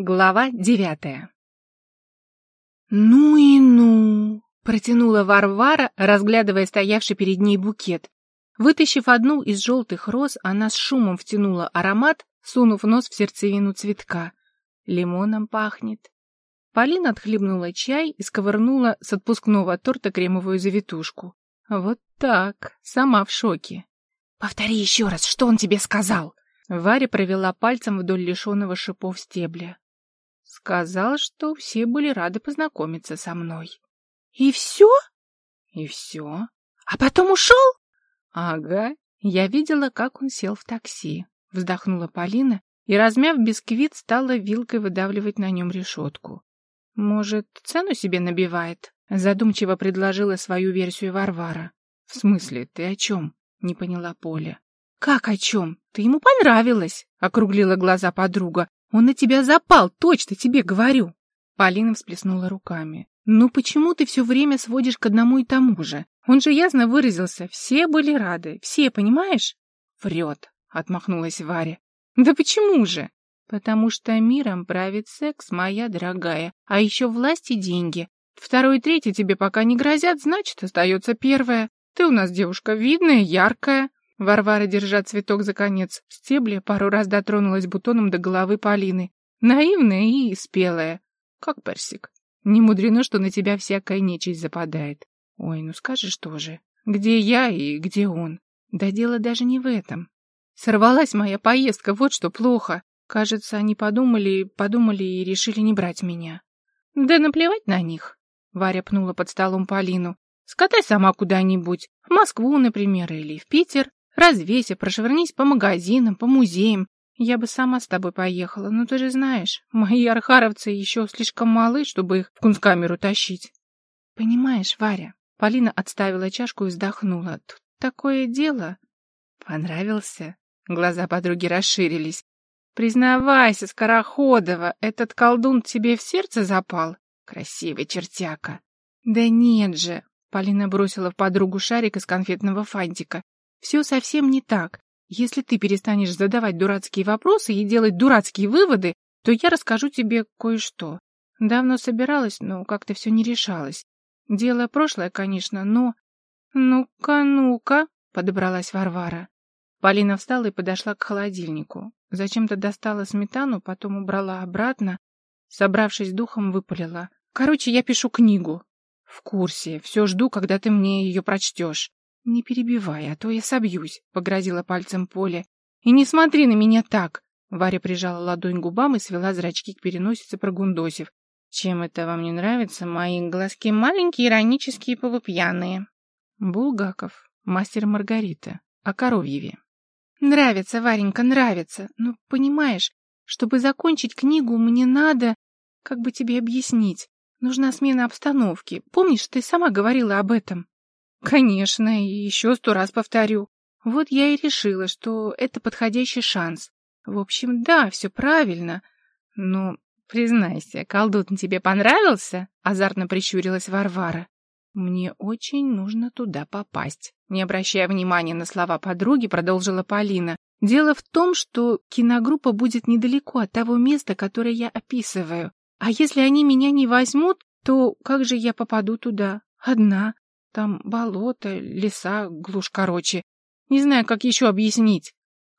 Глава девятая «Ну и ну!» — протянула Варвара, разглядывая стоявший перед ней букет. Вытащив одну из желтых роз, она с шумом втянула аромат, сунув нос в сердцевину цветка. Лимоном пахнет. Полина отхлебнула чай и сковырнула с отпускного торта кремовую завитушку. Вот так, сама в шоке. «Повтори еще раз, что он тебе сказал?» Варя провела пальцем вдоль лишенного шипов стебля. Сказал, что все были рады познакомиться со мной. И все? И все. А потом ушел? Ага. Я видела, как он сел в такси. Вздохнула Полина и, размяв бисквит, стала вилкой выдавливать на нем решетку. Может, цену себе набивает? Задумчиво предложила свою версию Варвара. В смысле, ты о чем? Не поняла Поля. Как о чем? Ты ему понравилась? Округлила глаза подруга. Он на тебя запал, точно тебе говорю. Полина всплеснула руками. Ну почему ты все время сводишь к одному и тому же? Он же ясно выразился, все были рады, все, понимаешь? Врет, отмахнулась Варя. Да почему же? Потому что миром правит секс, моя дорогая, а еще власть и деньги. Второй и третий тебе пока не грозят, значит, остается первое. Ты у нас девушка видная, яркая. Варвара, держа цветок за конец стебля, пару раз дотронулась бутоном до головы Полины. Наивная и спелая, как персик. Не мудрено, что на тебя всякая нечисть западает. Ой, ну скажешь тоже, где я и где он? Да дело даже не в этом. Сорвалась моя поездка, вот что плохо. Кажется, они подумали, подумали и решили не брать меня. Да наплевать на них. Варя пнула под столом Полину. Скатай сама куда-нибудь, в Москву, например, или в Питер. Развейся, прошвырнись по магазинам, по музеям. Я бы сама с тобой поехала, но ты же знаешь, мои архаровцы еще слишком малы, чтобы их в кунсткамеру тащить. Понимаешь, Варя, Полина отставила чашку и вздохнула. Тут такое дело. Понравился? Глаза подруги расширились. Признавайся, Скороходова, этот колдун тебе в сердце запал? Красивый чертяка. Да нет же, Полина бросила в подругу шарик из конфетного фантика. Все совсем не так. Если ты перестанешь задавать дурацкие вопросы и делать дурацкие выводы, то я расскажу тебе кое-что. Давно собиралась, но как-то все не решалось. Дело прошлое, конечно, но... Ну-ка, ну-ка, подобралась Варвара. Полина встала и подошла к холодильнику. Зачем-то достала сметану, потом убрала обратно. Собравшись духом, выпалила. Короче, я пишу книгу. В курсе. Все жду, когда ты мне ее прочтешь. «Не перебивай, а то я собьюсь», — погрозила пальцем Поле. «И не смотри на меня так!» Варя прижала ладонь к губам и свела зрачки к переносице, прогундосив. «Чем это вам не нравится? Мои глазки маленькие, иронические, полупьяные». Булгаков, мастер Маргарита, о Коровьеве. «Нравится, Варенька, нравится. Но, понимаешь, чтобы закончить книгу, мне надо... Как бы тебе объяснить? Нужна смена обстановки. Помнишь, ты сама говорила об этом?» Конечно, и еще сто раз повторю. Вот я и решила, что это подходящий шанс. В общем, да, все правильно. Но, признайся, колдун тебе понравился? Азартно прищурилась Варвара. Мне очень нужно туда попасть. Не обращая внимания на слова подруги, продолжила Полина. Дело в том, что киногруппа будет недалеко от того места, которое я описываю. А если они меня не возьмут, то как же я попаду туда? Одна. Там болото, леса, глушь короче. Не знаю, как еще объяснить.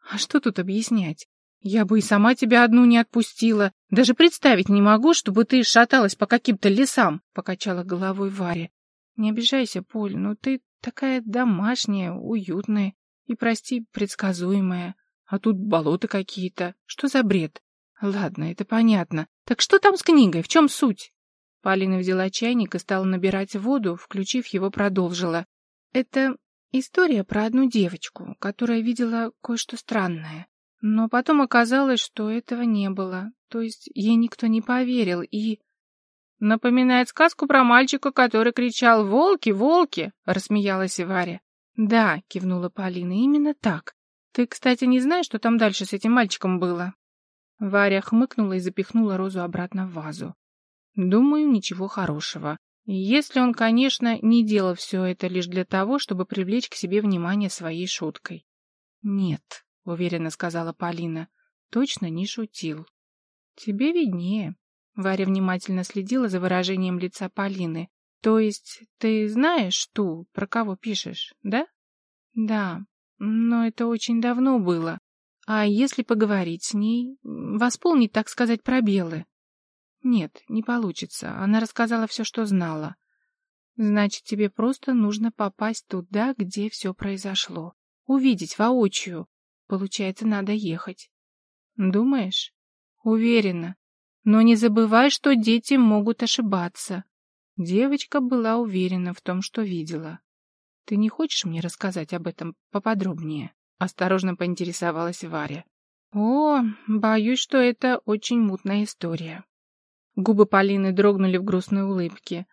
А что тут объяснять? Я бы и сама тебя одну не отпустила. Даже представить не могу, чтобы ты шаталась по каким-то лесам, — покачала головой Варя. Не обижайся, Поль, но ты такая домашняя, уютная и, прости, предсказуемая. А тут болота какие-то. Что за бред? Ладно, это понятно. Так что там с книгой? В чем суть? Полина взяла чайник и стала набирать воду, включив его, продолжила. Это история про одну девочку, которая видела кое-что странное. Но потом оказалось, что этого не было. То есть ей никто не поверил и... «Напоминает сказку про мальчика, который кричал «Волки, волки!»» — рассмеялась Варя. «Да», — кивнула Полина, — «именно так. Ты, кстати, не знаешь, что там дальше с этим мальчиком было?» Варя хмыкнула и запихнула розу обратно в вазу. Думаю, ничего хорошего. Если он, конечно, не делал все это лишь для того, чтобы привлечь к себе внимание своей шуткой. «Нет», — уверенно сказала Полина, — «точно не шутил». Тебе виднее. Варя внимательно следила за выражением лица Полины. То есть ты знаешь ту, про кого пишешь, да? Да, но это очень давно было. А если поговорить с ней, восполнить, так сказать, пробелы? Нет, не получится. Она рассказала все, что знала. Значит, тебе просто нужно попасть туда, где все произошло. Увидеть воочию. Получается, надо ехать. Думаешь? Уверена. Но не забывай, что дети могут ошибаться. Девочка была уверена в том, что видела. Ты не хочешь мне рассказать об этом поподробнее? Осторожно поинтересовалась Варя. О, боюсь, что это очень мутная история. Губы Полины дрогнули в грустной улыбке.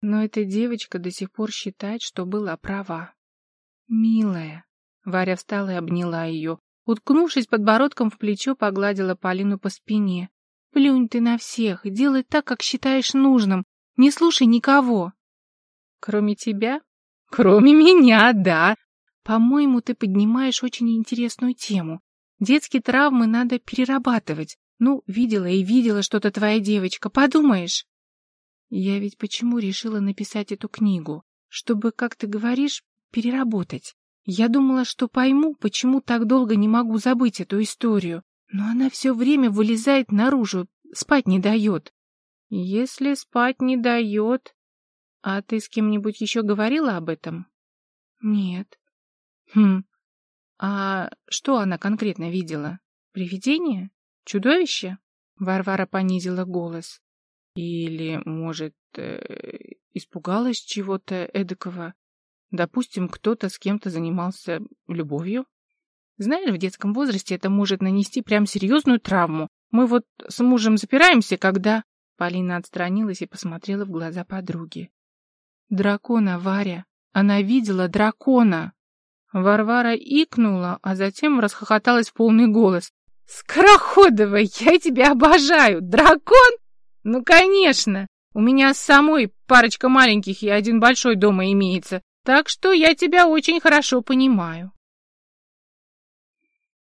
Но эта девочка до сих пор считает, что была права. «Милая!» Варя встала и обняла ее. Уткнувшись подбородком в плечо, погладила Полину по спине. «Плюнь ты на всех, делай так, как считаешь нужным. Не слушай никого!» «Кроме тебя?» «Кроме меня, да!» «По-моему, ты поднимаешь очень интересную тему. Детские травмы надо перерабатывать. Ну, видела и видела что-то твоя девочка, подумаешь. Я ведь почему решила написать эту книгу? Чтобы, как ты говоришь, переработать. Я думала, что пойму, почему так долго не могу забыть эту историю. Но она все время вылезает наружу, спать не дает. Если спать не дает... А ты с кем-нибудь еще говорила об этом? Нет. Хм. А что она конкретно видела? Привидение? Чудовище? Варвара понизила голос. Или, может, э, испугалась чего-то эдакого? Допустим, кто-то с кем-то занимался любовью? Знаешь, в детском возрасте это может нанести прям серьезную травму. Мы вот с мужем запираемся, когда... Полина отстранилась и посмотрела в глаза подруги. Дракона, Варя! Она видела дракона! Варвара икнула, а затем расхохоталась в полный голос. «Скороходова, я тебя обожаю! Дракон? Ну, конечно! У меня с самой парочка маленьких и один большой дома имеется, так что я тебя очень хорошо понимаю».